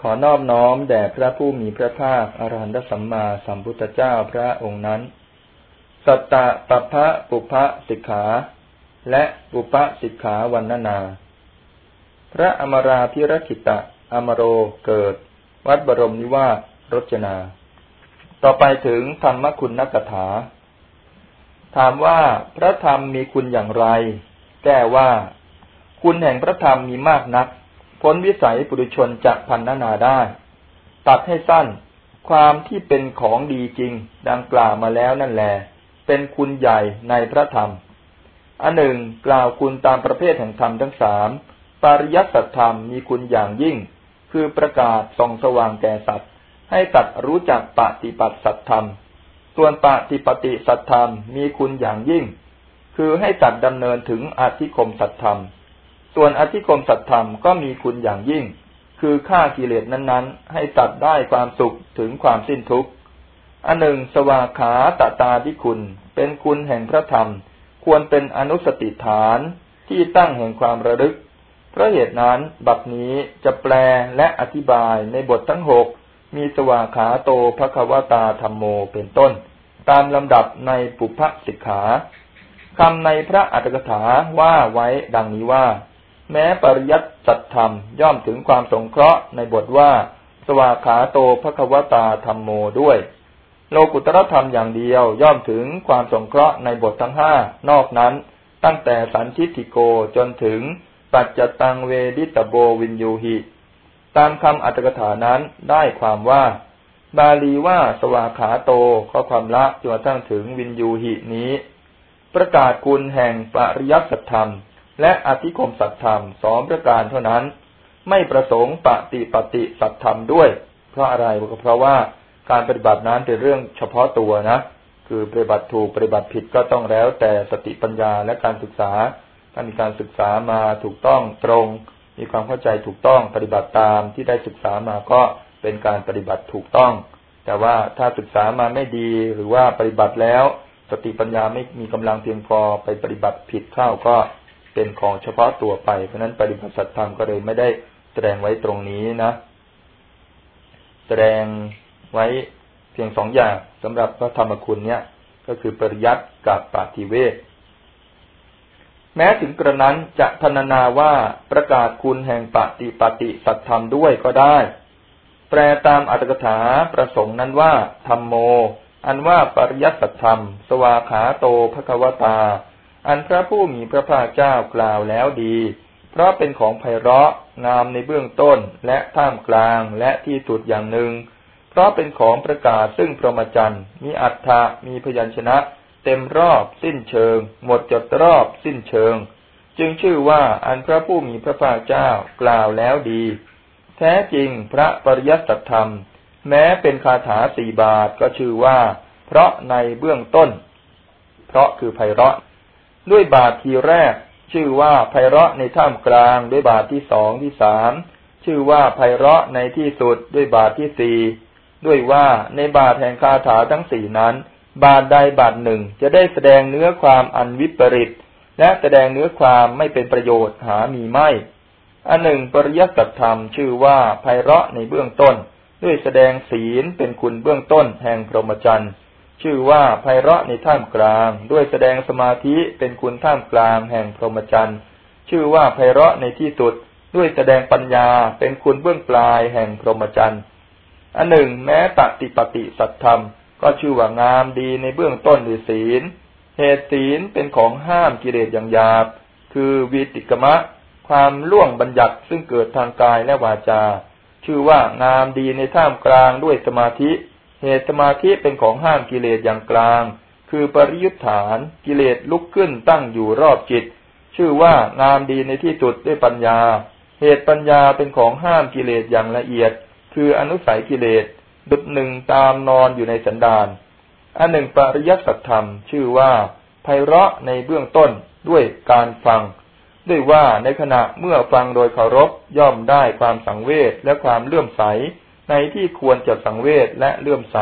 ขอนอบน้อมแด่พระผู้มีพระภาคอรหันตสัมมาสัมพุทธเจ้าพระองค์นั้น สัตตะปพะปุพะสิกขา และปุพะสิกขาวันนานา พระอมราพิรคิตะอมโรเกิด วัดบรมนิวาสรจนา ต่อไปถึงธรรมคุณนักถา ถามว่าพระธรรมมีคุณอย่างไร แก้ว่า คุณแห่งพระธรรมมีมากนัก พ้นวิสัยปุถุชนจะพันนานาได้ ตัดให้สั้น ความที่เป็นของดีจริง ดังกล่าวมาแล้วนั่นแหละเป็นคุณใหญ่ในพระธรรม อันหนึ่งกล่าวคุณตามประเภทแห่งธรรมทั้งสามปริยัติธรรมมีคุณอย่างยิ่ง คือประกาศส่องสว่างแก่สัตว์ ให้ตัดรู้จักปฏิปัติสัตธรรม ส่วนปฏิปฏิสัตธรรมมีคุณอย่างยิ่ง คือให้ตัดดำเนินถึงอธิคมสัตธรรม ส่วนอธิคมสัตธรรมก็มีคุณอย่างยิ่ง คือฆ่ากิเลสนั้น ๆ ให้ตัดได้ความสุขถึงความสิ้นทุกข์อันหนึ่ง สวาขาตาตาที่คุณ เป็นคุณแห่งพระธรรม ควรเป็นอนุสติฐานที่ตั้งแห่งความระลึกเพราะเหตุนั้นบัดนี้จะแปลและอธิบายในบททั้งหกมีสวาขาโตภควตาธรรมโมเป็นต้น ตามลำดับในปุพพสิกขาคำในพระอัตถกถาว่าไว้ดังนี้ว่า แม้ปริยัติสัตธรรมย่อมถึงความสงเคราะห์ในบทว่า สวาขาโตภควตาธรรมโมด้วย โลกุตรธรรมอย่างเดียวย่อมถึงความสงเคราะห์ในบททั้งห้านอกนั้น ตั้งแต่สันทิติโกจนถึงปัจจตังเวดิตโบวินยูหิตามคำอัตถกถานั้นได้ความว่า บาลีว่าสวาขาโตข้อความละจนกระทั่งถึงวินยูหินี้ ประกาศคุณแห่งปริยัติธรรม และอธิคมสัตธรรมสองประการเท่านั้น ไม่ประสงค์ปฏิปฏิสัตธรรมด้วย เพราะอะไรก็เพราะว่าการปฏิบัตินั้นเป็นเรื่องเฉพาะตัวนะ คือปฏิบัติถูกปฏิบัติผิดก็ต้องแล้ว แต่สติปัญญาและการศึกษาถ้ามีการศึกษามาถูกต้องตรง มีความเข้าใจถูกต้องปฏิบัติตามที่ได้ศึกษามาก็เป็นการปฏิบัติถูกต้อง แต่ว่าถ้าศึกษามาไม่ดีหรือว่าปฏิบัติแล้ว สติปัญญาไม่มีกำลังเพียงพอไปปฏิบัติผิดเข้าก็ เป็นของเฉพาะตัวไป เพราะนั้นปฏิบัติสัตธรรมก็เลยไม่ได้แสดงไว้ตรงนี้นะ แสดงไว้เพียงสองอย่างสำหรับพระธรรมคุณเนี่ย ก็คือปริยัติกับปฏิเวทแม้ถึงกระนั้นจะพรรณนาว่าประกาศคุณแห่งปฏิปฏิสัตธรรมด้วยก็ได้ แปลตามอัตถกถาประสงค์นั้นว่าธรรมโม อันว่าปริยัติสัตธรรม สวาขาโตภควตา อันพระผู้มีพระภาคเจ้ากล่าวแล้วดี เพราะเป็นของไพเราะงามในเบื้องต้นและท่ามกลางและที่สุดอย่างหนึ่ง เพราะเป็นของประกาศซึ่งพรหมจรรย์มีอัฏฐะมีพยัญชนะ เต็มรอบสิ้นเชิง หมดจดรอบสิ้นเชิง จึงชื่อว่าอันพระผู้มีพระภาคเจ้ากล่าวแล้วดี แท้จริงพระปริยัติธรรม แม้เป็นคาถาสี่บาทก็ชื่อว่า เพราะในเบื้องต้น เพราะคือไพเราะ ด้วยบาททีแรก ชื่อว่าไพเราะในท่ามกลาง ด้วยบาทที่สองที่สามชื่อว่าไพเราะในที่สุดด้วยบาทที่สี่ด้วยว่าในบาทแห่งคาถาทั้งสี่นั้น บาทใดบาทหนึ่งจะได้แสดงเนื้อความอันวิปริตและแสดงเนื้อความไม่เป็นประโยชน์หามีไม่ อันหนึ่งปริยัติธรรมชื่อว่าไพเราะในเบื้องต้น ด้วยแสดงศีลเป็นคุณเบื้องต้นแห่งพรหมจรรย์ ชื่อว่าไพเราะในท่ามกลาง ด้วยแสดงสมาธิเป็นคุณท่ามกลางแห่งพรหมจรรย์ชื่อว่าไพเราะในที่สุด ด้วยแสดงปัญญาเป็นคุณเบื้องปลายแห่งพรหมจรรย์อันหนึ่ง แม้ปฏิปฏิสัตธรรม ก็ชื่อว่างามดีในเบื้องต้นด้วยศีล เหตุศีลเป็นของห้ามกิเลสอย่างหยาบ คือวิติกมะ ความล่วงบัญญัติซึ่งเกิดทางกายและวาจา ชื่อว่างามดีในท่ามกลางด้วยสมาธิ เหตุสมาธิเป็นของห้ามกิเลสอย่างกลาง คือปริยุทธานกิเลสลุกขึ้นตั้งอยู่รอบจิต ชื่อว่างามดีในที่สุดด้วยปัญญา เหตุปัญญาเป็นของห้ามกิเลสอย่างละเอียด คืออนุสัยกิเลสดุจหนึ่งตามนอนอยู่ในสันดานอันหนึ่งปริยัติธรรม ชื่อว่าไพเราะในเบื้องต้นด้วยการฟัง ด้วยว่าในขณะเมื่อฟังโดยเคารพย่อมได้ความสังเวชและความเลื่อมใส ในที่ควรจะสังเวชและเลื่อมใส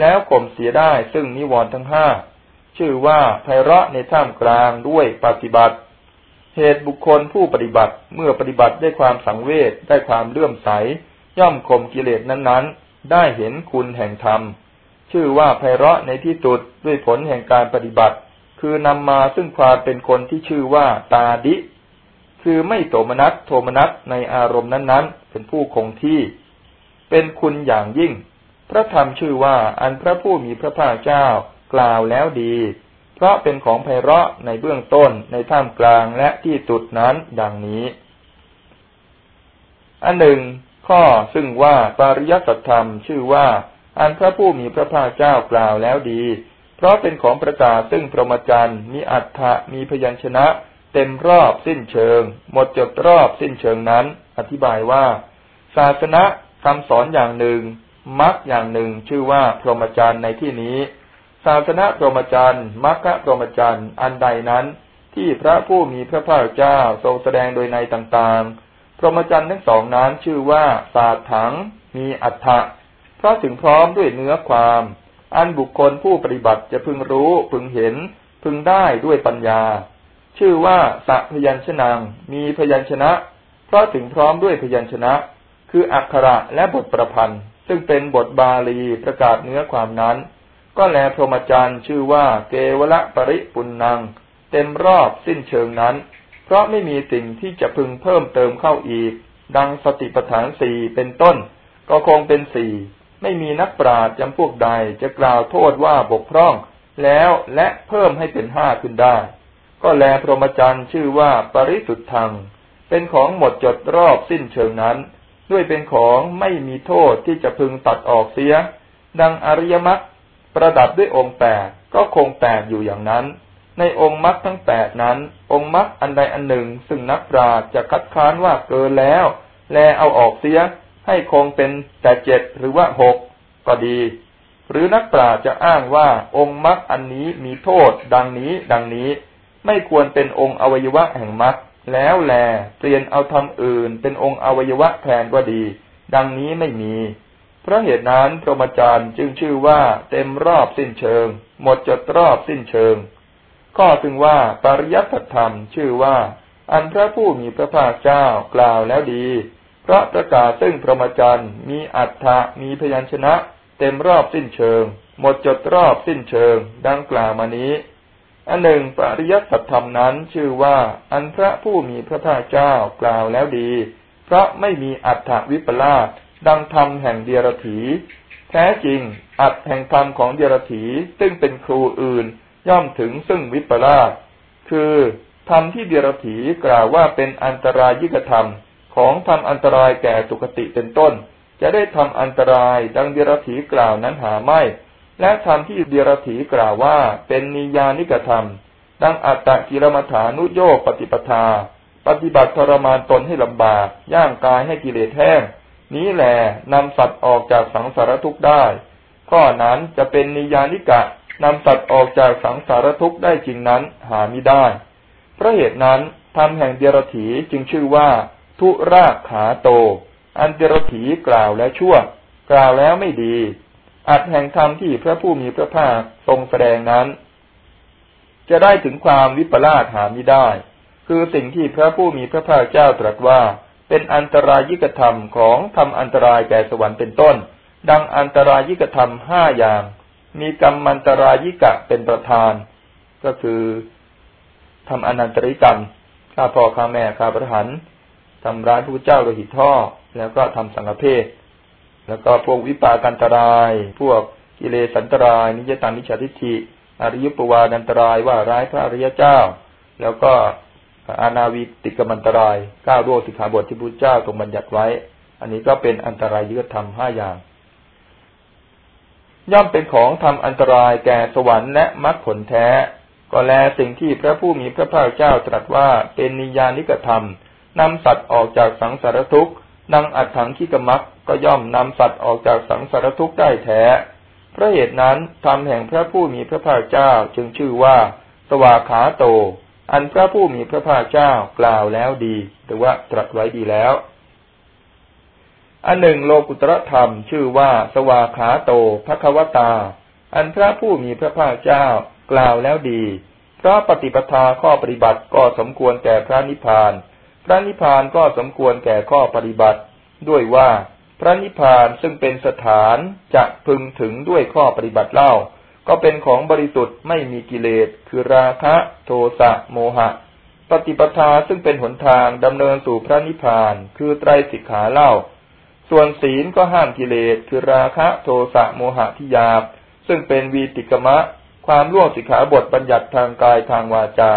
แล้วข่มเสียได้ซึ่งนิวรณ์ทั้งห้าชื่อว่าไพเราะในท่ามกลางด้วยปฏิบัติ เหตุบุคคลผู้ปฏิบัติเมื่อปฏิบัติได้ความสังเวชได้ความเลื่อมใส ย่อมข่มกิเลสนั้นๆ ได้เห็นคุณแห่งธรรม ชื่อว่าไพเราะในที่สุดด้วยผลแห่งการปฏิบัติ คือนำมาซึ่งความเป็นคนที่ชื่อว่าตาดิ คือไม่โสมนัสโทมนัสในอารมณ์นั้นๆ เป็นผู้คงที่ เป็นคุณอย่างยิ่ง พระธรรมชื่อว่าอันพระผู้มีพระภาคเจ้ากล่าวแล้วดี เพราะเป็นของไพเราะในเบื้องต้นในท่ามกลางและที่สุดนั้นดังนี้ อันหนึ่ง ข้อซึ่งว่าปริยัติธรรมชื่อว่า อันพระผู้มีพระภาคเจ้ากล่าวแล้วดี เพราะเป็นของประกาศซึ่งพรหมจรรย์มีอัฏฐะมีพยัญชนะเต็มรอบสิ้นเชิง หมดจดรอบสิ้นเชิงนั้น อธิบายว่า ศาสนา คำสอนอย่างหนึ่งมักอย่างหนึ่งชื่อว่าพรหมจรรย์ในที่นี้ ศาสนาพรหมจรรย์มัคคพรหมจรรย์อันใดนั้น ที่พระผู้มีพระภาคเจ้าทรงแสดงโดยในต่างๆ พรหมจรรย์ทั้งสองนั้นชื่อว่าศาสถัง มีอัฏฐะเพราะถึงพร้อมด้วยเนื้อความ อันบุคคลผู้ปฏิบัติจะพึงรู้พึงเห็น พึงได้ด้วยปัญญา ชื่อว่าสัพยัญชนะมีพยัญชนะ เพราะถึงพร้อมด้วยพยัญชนะ คืออักขระและบทประพันธ์ ซึ่งเป็นบทบาลีประกาศเนื้อความนั้น ก็แลพรหมจรรย์ชื่อว่าเกวละปริปุณนัง เต็มรอบสิ้นเชิงนั้น เพราะไม่มีสิ่งที่จะพึงเพิ่มเติมเข้าอีก ดังสติปัฏฐานสี่เป็นต้น ก็คงเป็นสี่ไม่มีนักปราชญ์จำพวกใดจะกล่าวโทษว่าบกพร่อง แล้วและเพิ่มให้เป็นห้าขึ้นได้ ก็แลพรหมจรรย์ชื่อว่าปริสุทธัง เป็นของหมดจดรอบสิ้นเชิงนั้น ด้วยเป็นของไม่มีโทษที่จะพึงตัดออกเสีย ดังอริยมรรคประดับด้วยองค์แปดก็คงแปดอยู่อย่างนั้น ในองค์มรรคทั้งแปดนั้น องค์มรรคอันใดอันหนึ่ง ซึ่งนักปราชญ์จะคัดค้านว่าเกินแล้ว แลเอาออกเสีย ให้คงเป็นแต่เจ็ดหรือว่าหกก็ดี หรือนักปราชญ์จะอ้างว่าองค์มรรคอันนี้มีโทษ ดังนี้ ดังนี้ ไม่ควรเป็นองค์อวัยวะแห่งมรรค แล้วแลเปลี่ยนเอาทำอื่น เป็นองค์อวัยวะแทนก็ดี ดังนี้ไม่มี เพราะเหตุนั้นพระมจารย์จึงชื่อว่าเต็มรอบสิ้นเชิง หมดจดรอบสิ้นเชิง ก็ถึงว่าปริยัติธรรมชื่อว่า อันพระผู้มีพระภาคเจ้ากล่าวแล้วดี เพราะประกาศซึ่งพระมจรรย์มีอัฏฐะมีพยัญชนะ เต็มรอบสิ้นเชิง หมดจดรอบสิ้นเชิง ดังกล่าวมานี้ อันหนึ่งปริยัติธรรมนั้นชื่อว่า อันพระผู้มีพระภาคเจ้ากล่าวแล้วดี เพราะไม่มีอัฏฐวิปลาสดังธรรมแห่งเดียรถีแท้จริง อัตแห่งธรรมของเดียรถีซึ่งเป็นครูอื่นย่อมถึงซึ่งวิปลาสคือธรรมที่เดียรถีกล่าวว่าเป็นอันตรายิกธรรมของทำอันตรายแก่สุคติเป็นต้น จะได้ทำอันตรายดังเดียรถีกล่าวนั้นหาไม่ และธรรมที่เดียรถีกล่าวว่าเป็นนิยานิกธรรม ดังอัตตะกิรมฐานุโยปฏิปทา ปฏิบัติทรมานตนให้ลำบาก ย่างกายให้กิเลสแห้ง นี้แหลนำสัตว์ออกจากสังสารทุกข์ได้ ข้อนั้นจะเป็นนิยานิกะนำสัตว์ออกจากสังสารทุกข์ได้จริงนั้นหาไม่ได้ เพราะเหตุนั้นธรรมแห่งเดียรถีจึงชื่อว่า ทุรากขาโต อันเดียรถีกล่าวแล้วชั่ว กล่าวแล้วไม่ดี อัดแห่งธรรมที่พระผู้มีพระภาคทรงแสดงนั้น จะได้ถึงความวิปลาสหาไม่ได้ คือสิ่งที่พระผู้มีพระภาคเจ้าตรัสว่า เป็นอันตรายิกธรรมของทำอันตรายแก่สวรรค์เป็นต้น ดังอันตรายิกธรรมห้าอย่าง มีกรรมมันตรายิกะเป็นประธาน ก็คือทำอนันตริกรรมฆ่าพ่อฆ่าแม่ฆ่าประหันทำร้ายพระเจ้าโดยหิตท่อ แล้วก็ทำสังฆเพศ แล้วก็พวกวิปากันตราย พวกกิเลสันตราย นิยตังนิชาทิฏฐิอริยปวานันตรายว่าร้ายพระอริยเจ้า แล้วก็อาณาวิติกมันตรายก้าวโรสิกขาบทที่พระเจ้าทรงบัญญัติไว้ อันนี้ก็เป็นอันตรายยุทธธรรมห้าอย่าง ย่อมเป็นของทำอันตรายแก่สวรรค์และมรรคผลแท้ ก็แลสิ่งที่พระผู้มีพระภาคเจ้าตรัสว่าเป็นนิยานิกธรรมนำสัตว์ออกจากสังสารทุกข์ นังอัดถังขีกมักก็ย่อมนำสัตว์ออกจากสังสารทุกข์ได้แท้ เพราะเหตุนั้นธรรมแห่งพระผู้มีพระภาคเจ้าจึงชื่อว่า สวาขาโต อันพระผู้มีพระภาคเจ้ากล่าวแล้วดี หรือว่าตรัสไว้ดีแล้ว อันหนึ่งโลกุตรธรรมชื่อว่า สวาขาโตภควตา อันพระผู้มีพระภาคเจ้ากล่าวแล้วดี เพราะปฏิปทาข้อปฏิบัติก็สมควรแก่พระนิพพาน ระนิพพานก็สมควรแก่ข้อปฏิบัติ ด้วยว่าพระนิพพานซึ่งเป็นสถานจะพึงถึงด้วยข้อปฏิบัติเล่า ก็เป็นของบริสุทธิ์ไม่มีกิเลส คือราคะโทสะโมหะ ปฏิปทาซึ่งเป็นหนทางดำเนินสู่พระนิพพาน คือไตรสิกขาเล่า ส่วนศีลก็ห้ามกิเลส คือราคะโทสะโมหะที่ยาบ ซึ่งเป็นวีติกมะ ความล่วงสิกขาบทบัญญัติทางกายทางวาจา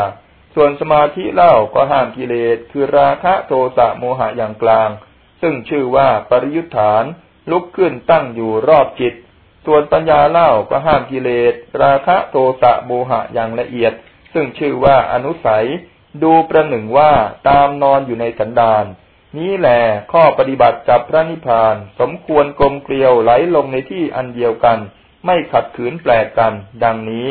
ส่วนสมาธิเล่าก็ห้ามกิเลสคือราคะโทสะโมหะอย่างกลาง ซึ่งชื่อว่าปริยุทธานลุกขึ้นตั้งอยู่รอบจิต ส่วนปัญญาเล่าก็ห้ามกิเลส ราคะโทสะโมหะอย่างละเอียด ซึ่งชื่อว่าอนุสัย ดูประหนึ่งว่าตามนอนอยู่ในสันดานนี้แหละข้อปฏิบัติกับพระนิพพาน สมควรกลมเกลียวไหลลงในที่อันเดียวกัน ไม่ขัดขืนแปลกกัน ดังนี้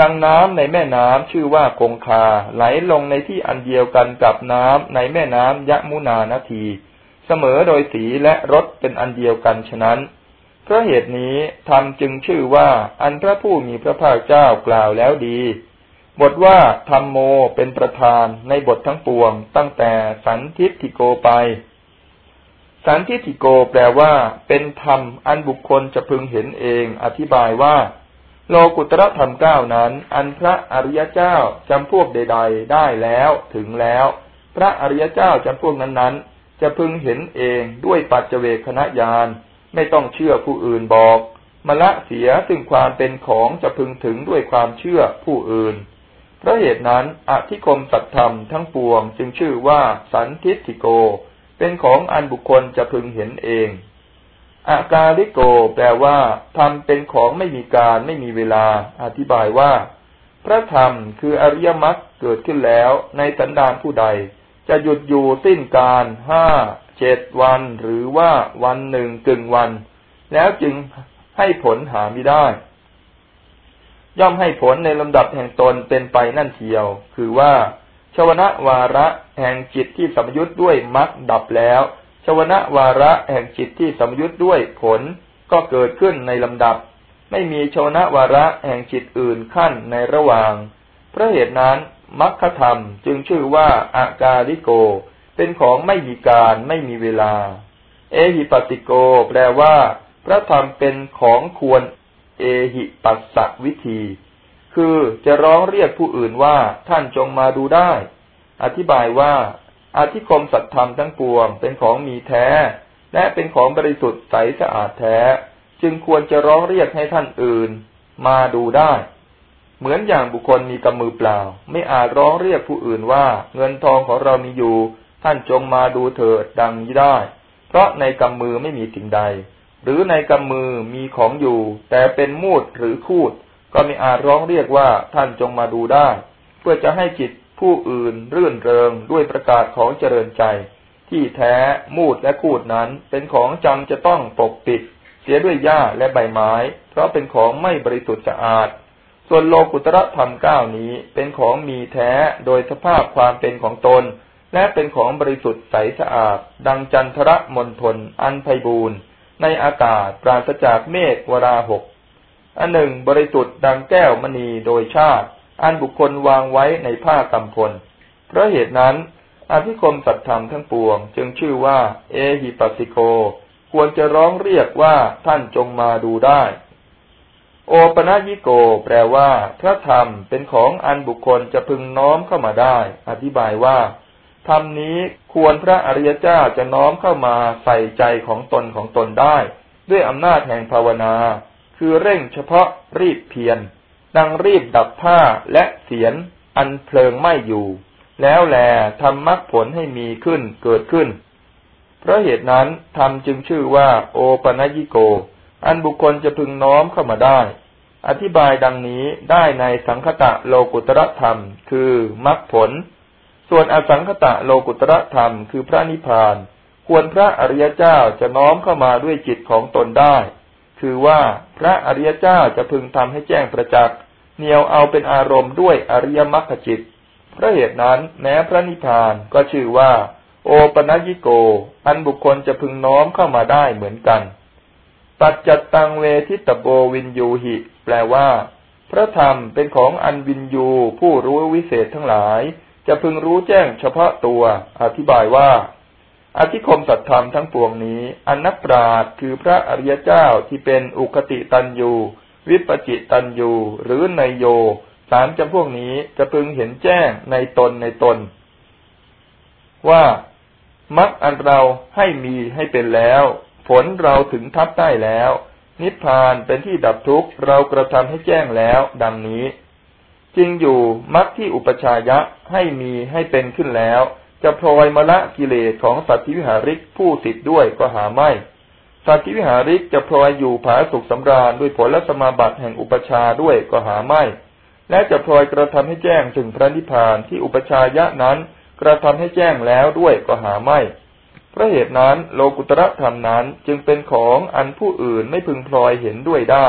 ดังน้ำในแม่น้ำชื่อว่าคงคาไหลลงในที่อันเดียวกันกับน้ำในแม่น้ำยะมุนานาที เสมอโดยสีและรสเป็นอันเดียวกันฉะนั้นเพราะเหตุนี้ธรรมจึงชื่อว่าอันพระผู้มีพระภาคเจ้ากล่าวแล้วดี บทว่าธรรมโมเป็นประธานในบททั้งปวง ตั้งแต่สันทิฏฐิโกไป สันทิฏฐิโกแปลว่า เป็นธรรมอันบุคคลจะพึงเห็นเอง อธิบายว่า โลกุตระธรรมเก้านั้น อันพระอริยเจ้าจำพวกใด ๆ ได้แล้วถึงแล้ว พระอริยเจ้าจำพวกนั้นๆ จะพึงเห็นเองด้วยปัจเจเวคณะญาณไม่ต้องเชื่อผู้อื่นบอกมละเสียซึ่งความเป็นของจะพึงถึงด้วยความเชื่อผู้อื่นเพราะเหตุนั้นอธิคมสัตธรรมทั้งปวงจึงชื่อว่าสันทิติโก เป็นของอันบุคคลจะพึงเห็นเอง อากาลิโก แปลว่าธรรมเป็นของไม่มีการไม่มีเวลา อธิบายว่า พระธรรมคืออริยมรรคเกิดขึ้นแล้วในสันดานผู้ใด จะหยุดอยู่สิ้นการห้าเจ็ดวัน หรือว่าวันหนึ่งกึ่งวัน แล้วจึงให้ผลหาไม่ได้ ย่อมให้ผลในลำดับแห่งตนเป็นไปนั่นเทียว คือว่าชวนะวาระแห่งจิตที่สมยุทธ์ด้วยมรรคดับแล้ว ชวนะวาระแห่งจิตที่สมยุทธ์ด้วยผลก็เกิดขึ้นในลำดับ ไม่มีชวนะวาระแห่งจิตอื่นขั้นในระหว่างเพราะเหตุนั้นมัคคธรรมจึงชื่อว่าอากาลิโก เป็นของไม่มีการไม่มีเวลา เอหิปติโก แปลว่า พระธรรมเป็นของควรเอหิปัสสวิธี คือจะร้องเรียกผู้อื่นว่าท่านจงมาดูได้ อธิบายว่า อธิคมสัตธรรมทั้งปวง เป็นของมีแท้ และเป็นของบริสุทธิ์ใสสะอาดแท้ จึงควรจะร้องเรียกให้ท่านอื่น มาดูได้ เหมือนอย่างบุคคลมีกำมือเปล่า ไม่อาจร้องเรียกผู้อื่นว่า เงินทองของเรามีอยู่ ท่านจงมาดูเถิดดังนี้ได้ เพราะในกำมือไม่มีสิ่งใด หรือในกำมือมีของอยู่ แต่เป็นมูดหรือคูด ก็ไม่อาจร้องเรียกว่าท่านจงมาดูได้ เพื่อจะให้จิต ผู้อื่นรื่นเริงด้วยประกาศของเจริญใจ ที่แท้มูดและคูดนั้นเป็นของจำจะต้องปกปิด เสียด้วยหญ้าและใบไม้ เพราะเป็นของไม่บริสุทธิ์สะอาด ส่วนโลกุตระธรรมเก้านี้เป็นของมีแท้โดยสภาพความเป็นของตน และเป็นของบริสุทธิ์ใสสะอาด ดังจันทระมณฑลอันไพบูรณ์ในอากาศปราศจากเมฆวราหกอันหนึ่งบริสุทธิ์ดังแก้วมณีโดยชาติ อันบุคคลวางไว้ในผ้ากำพล เพราะเหตุนั้นอธิคมสัตธรรมทั้งปวง จึงชื่อว่า เอหิปัสสิโก ควรจะร้องเรียกว่าท่านจงมาดูได้ โอปนายิโก แปลว่า พระธรรมเป็นของอันบุคคลจะพึงน้อมเข้ามาได้ อธิบายว่าธรรมนี้ควรพระอริยเจ้าจะน้อมเข้ามาใส่ใจของตนของตนได้ ด้วยอำนาจแห่งภาวนา คือเร่งเฉพาะรีบเพียร ดังรีบดับผ้าและเสียนอันเพลิงไหม้อยู่ แล้วแลทำมรรคผลให้มีขึ้นเกิดขึ้น เพราะเหตุนั้นธรรมจึงชื่อว่า โอปนยิโก อันบุคคลจะพึงน้อมเข้ามาได้ อธิบายดังนี้ได้ในสังคตะโลกุตระธรรม คือมรรคผล ส่วนอสังคตะโลกุตระธรรม คือพระนิพพาน ควรพระอริยเจ้าจะน้อมเข้ามาด้วยจิตของตนได้ คือว่าพระอริยเจ้าจะพึงทำให้แจ้งประจักษ์ เหนียวเอาเป็นอารมณ์ด้วยอริยมรรคจิตเพราะเหตุนั้นแม้พระนิพพานก็ชื่อว่า โอปนัญิโก อันบุคคลจะพึงน้อมเข้ามาได้เหมือนกัน ปัจจัตตังเวทิตโบวินยูหิ แปลว่า พระธรรมเป็นของอันวินยูผู้รู้วิเศษทั้งหลาย จะพึงรู้แจ้งเฉพาะตัว อธิบายว่า อธิคมสัตธรรมทั้งปวงนี้ อันนักปราดคือพระอริยเจ้าที่เป็นอุคติตันยู วิปจิตันยูหรือในโยสามจำพวกนี้จะพึงเห็นแจ้งในตนในตน ว่ามักอันเราให้มีให้เป็นแล้ว ผลเราถึงทับได้แล้ว นิพพานเป็นที่ดับทุกข์เรากระทำให้แจ้งแล้ว ดังนี้ จริงอยู่มักที่อุปชายะให้มีให้เป็นขึ้นแล้ว จะพลอยมละกิเลสของสัตวิหาริกผู้ติดด้วยก็หาไม่ สัตวิหาริกจะพลอยอยู่ผาสุขสำราญด้วยผลและสมาบัติแห่งอุปชาด้วยก็หาไม่ และจะพลอยกระทำให้แจ้งถึงพระนิพพานที่อุปชายะนั้น กระทำให้แจ้งแล้วด้วยก็หาไม่พระเหตุนั้นโลกุตระธรรมนั้นจึงเป็นของอันผู้อื่นไม่พึงพลอยเห็นด้วยได้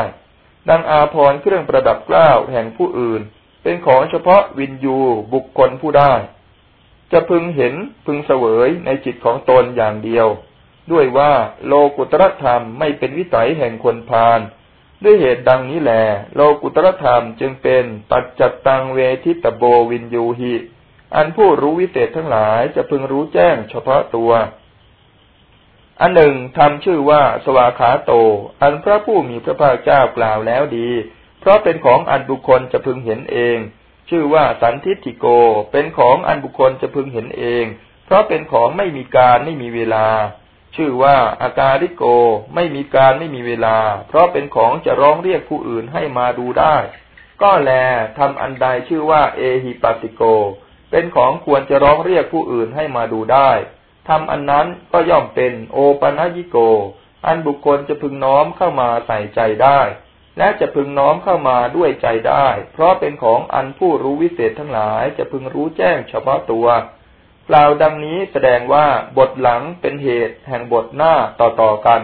ดังอาพรเครื่องประดับกล้าวแห่งผู้อื่น เป็นของเฉพาะวินยูบุคคลผู้ได้ จะพึงเห็นพึงเสวยในจิตของตนอย่างเดียว ด้วยว่าโลกุตรธรรมไม่เป็นวิสัยแห่งคนพาลด้วยเหตุดังนี้แหลโลกุตรธรรมจึงเป็นปัจจัตตังเวทิตโบวินยูหิ อันผู้รู้วิเศษทั้งหลายจะพึงรู้แจ้งเฉพาะตัว อันหนึ่งทำชื่อว่าสวาขาโต อันพระผู้มีพระภาคเจ้ากล่าวแล้วดี เพราะเป็นของอันบุคคลจะพึงเห็นเอง ชื่อว่าสันทิติโก เป็นของอันบุคคลจะพึงเห็นเอง เพราะเป็นของไม่มีการไม่มีเวลา ชื่อว่าอาการิโกไม่มีการไม่มีเวลา เพราะเป็นของจะร้องเรียกผู้อื่นให้มาดูได้ ก็แลทำอันใดชื่อว่า เอหิปัติโก เป็นของควรจะร้องเรียกผู้อื่นให้มาดูได้ทำอันนั้นก็ย่อมเป็นโอปัญิโก อันบุคคลจะพึงน้อมเข้ามาใส่ใจได้ และจะพึงน้อมเข้ามาด้วยใจได้ เพราะเป็นของอันผู้รู้วิเศษทั้งหลายจะพึงรู้แจ้งเฉพาะตัว กล่าวดังนี้แสดงว่าบทหลังเป็นเหตุแห่งบทหน้าต่อๆกัน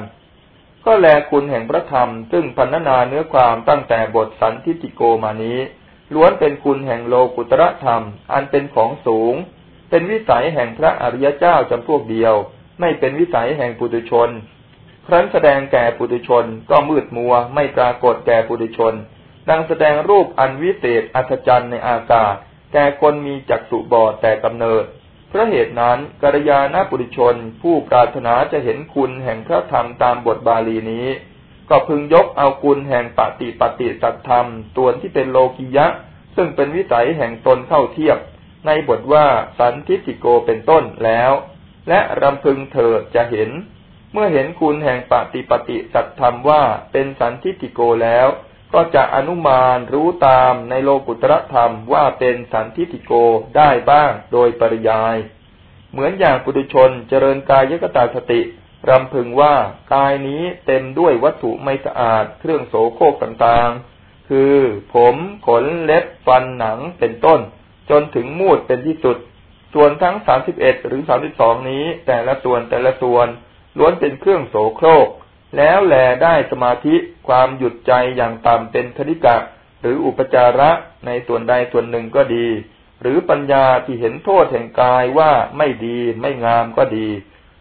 ก็แลคุณแห่งพระธรรม ซึ่งพันนาเนื้อความตั้งแต่บทสันทิติโกมานี้ ล้วนเป็นคุณแห่งโลกุตระธรรม อันเป็นของสูง เป็นวิสัยแห่งพระอริยเจ้าจำพวกเดียว ไม่เป็นวิสัยแห่งปุถุชน ครั้นแสดงแก่ปุถุชนก็มืดมัวไม่ปรากฏแก่ปุถุชนดังแสดงรูปอันวิเศษอัศจรรย์ในอากาศ แก่คนมีจักษุบอดแต่กำเนิด เพราะเหตุนั้นกัลยาณปุถุชนผู้ปรารถนาจะเห็นคุณแห่งพระธรรมตามบทบาลีนี้ ก็พึงยกเอาคุณแห่งปฏิปฏิสัตธรรมตัวที่เป็นโลกิยะ ซึ่งเป็นวิสัยแห่งตนเข้าเทียบ ในบทว่าสันทิติโกเป็นต้นแล้ว และรำพึงเถิดจะเห็น เมื่อเห็นคุณแห่งปฏิปฏิสัตธรรมว่าเป็นสันทิติโกแล้ว ก็จะอนุมานรู้ตามในโลกุตรธรรมว่าเป็นสันทิติโกได้บ้างโดยปริยาย เหมือนอย่างปุถุชนเจริญกายยกตาสติรำพึงว่ากายนี้เต็มด้วยวัตถุไม่สะอาดเครื่องโสโครกต่างๆ คือผมขนเล็บฟันหนังเป็นต้น จนถึงมูดเป็นที่สุด ส่วนทั้งสามสิบเอ็ดหรือสามสิบสองนี้ แต่ละส่วนแต่ละส่วนล้วนเป็นเครื่องโสโครก แล้วแลได้สมาธิความหยุดใจอย่างต่ำเป็นคณิกะ หรืออุปจาระในส่วนใดส่วนหนึ่งก็ดี หรือปัญญาที่เห็นโทษแห่งกายว่าไม่ดีไม่งามก็ดี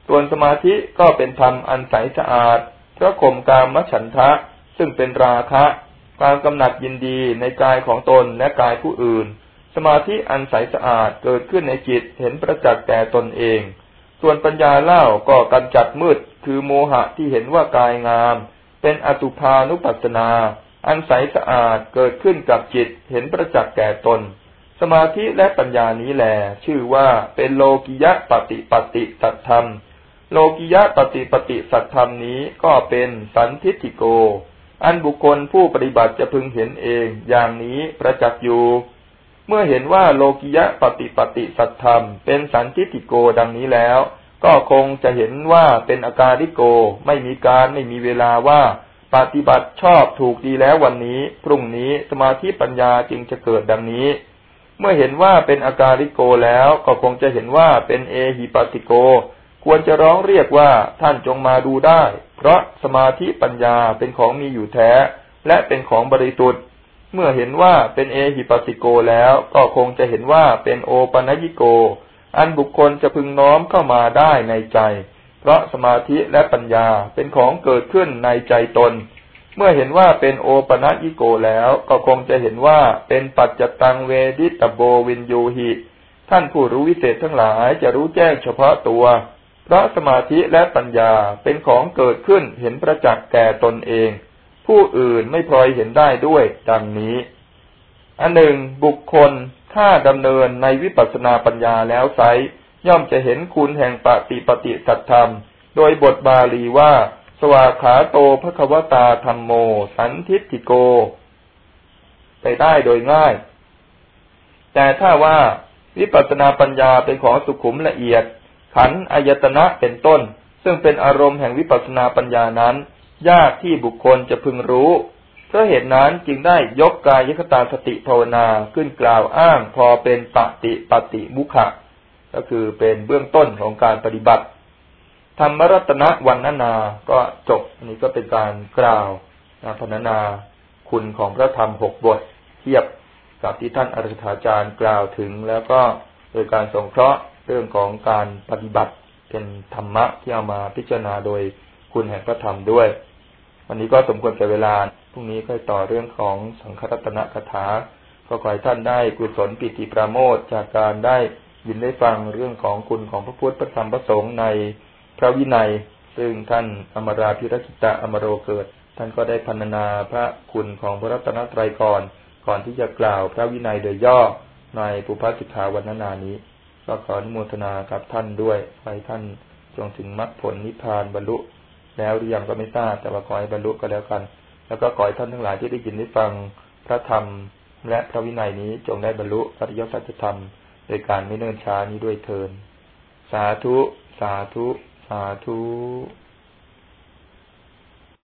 ส่วนสมาธิก็เป็นธรรมอันใสสะอาดพระข่มกามฉันทะ ซึ่งเป็นราคะ ความกำหนัดยินดีในกายของตนและกายผู้อื่น สมาธิอันใสสะอาดเกิดขึ้นในจิตเห็นประจักษ์แก่ตนเอง ส่วนปัญญาเล่าก็กำจัดมืดคือโมหะที่เห็นว่ากายงาม เป็นอตุภานุปัสนา อันใสสะอาดเกิดขึ้นกับจิตเห็นประจักษ์แก่ตน สมาธิและปัญญานี้แหลชื่อว่าเป็นโลกิยะปฏิปฏิสัตธรรม โลกิยะปฏิปฏิสัตธรรมนี้ก็เป็นสันทิติโก อันบุคคลผู้ปฏิบัติจะพึงเห็นเอง อย่างนี้ประจักษ์อยู่ เมื่อเห็นว่าโลกิยะปฏิปฏิสัตธรรม เป็นสันทิติโกดังนี้แล้ว ก็คงจะเห็นว่าเป็นอาการิโกไม่มีการไม่มีเวลาว่า ปฏิบัติชอบถูกดีแล้ววันนี้พรุ่งนี้สมาธิปัญญาจึงจะเกิดดังนี้ เมื่อเห็นว่าเป็นอาการิโกแล้วก็คงจะเห็นว่าเป็นเอหิปติโก ควรจะร้องเรียกว่าท่านจงมาดูได้ เพราะสมาธิปัญญาเป็นของมีอยู่แท้ และเป็นของบริสุทธิ์ เมื่อเห็นว่าเป็นเอหิปัสสิโกแล้วก็คงจะเห็นว่าเป็นโอปัญญิโก อันบุคคลจะพึงน้อมเข้ามาได้ในใจ เพราะสมาธิและปัญญาเป็นของเกิดขึ้นในใจตน เมื่อเห็นว่าเป็นโอปัญญิโกแล้วก็คงจะเห็นว่าเป็นปัจจตังเวดิตโบวินยูหิ ท่านผู้รู้วิเศษทั้งหลายจะรู้แจ้งเฉพาะตัว เพราะสมาธิและปัญญาเป็นของเกิดขึ้นเห็นประจักษ์แก่ตนเอง ผู้อื่นไม่พลอยเห็นได้ด้วย ดังนี้ อันหนึ่งบุคคลถ้าดำเนินในวิปัสสนาปัญญาแล้วไซย่อมจะเห็นคุณแห่งปฏิปฏิสัตธรรม โดยบทบาลีว่า สวาขาโตภควตาธรรมโม สันทิติโก ไปได้โดยง่าย แต่ถ้าว่าวิปัสสนาปัญญาเป็นของสุขุมละเอียด ขันอายตนะเป็นต้น ซึ่งเป็นอารมณ์แห่งวิปัสสนาปัญญานั้น ยากที่บุคคลจะพึงรู้เพราะเหตุนั้นจึงได้ยกกายยคตาสติภาวนาขึ้นกล่าวอ้างพอเป็นปฏิปฏิมุขะก็คือเป็นเบื้องต้นของการปฏิบัติ ธรรมรัตนวันนานาก็จบอันนี้ก็เป็นการกล่าวนะพรรณนาคุณของพระธรรมหกบท เทียบกับที่ท่านอริธาจารย์กล่าวถึง แล้วก็โดยการสงเคราะห์เรื่องของการปฏิบัติเป็นธรรมะที่เอามาพิจารณาโดยคุณแห่งพระธรรมด้วย วันนี้ก็สมควรแก่เวลา พรุ่งนี้ค่อยต่อเรื่องของสังฆรัตนคาถา ก็ขอให้ท่านได้กุศลปิติปราโมทจากการได้ยินได้ฟังเรื่องของคุณของพระพุทธพระธรรมพระสงฆ์ในพระวินัย ซึ่งท่านอมราพิรกิตะอมโรเกิด ท่านก็ได้พันนาพระคุณของพระรัตนตรัยก่อนก่อนที่จะกล่าวพระวินัยโดยย่อในปุพพสิกขาวันนานี้ ก็ขออนุโมทนากับท่านด้วย ให้ท่านจงถึงมรรคผลนิพพานบรรลุ แล้วหรือยังก็ไม่ทราบ แต่ว่าขอให้บรรลุก็แล้วกัน แล้วก็ขอให้ท่านทั้งหลายที่ได้ยินได้ฟังพระธรรมและพระวินัยนี้จงได้บรรลุอริยสัจธรรม โดยการไม่เนิ่นช้านี้ด้วยเทิน สาธุ สาธุ สาธุ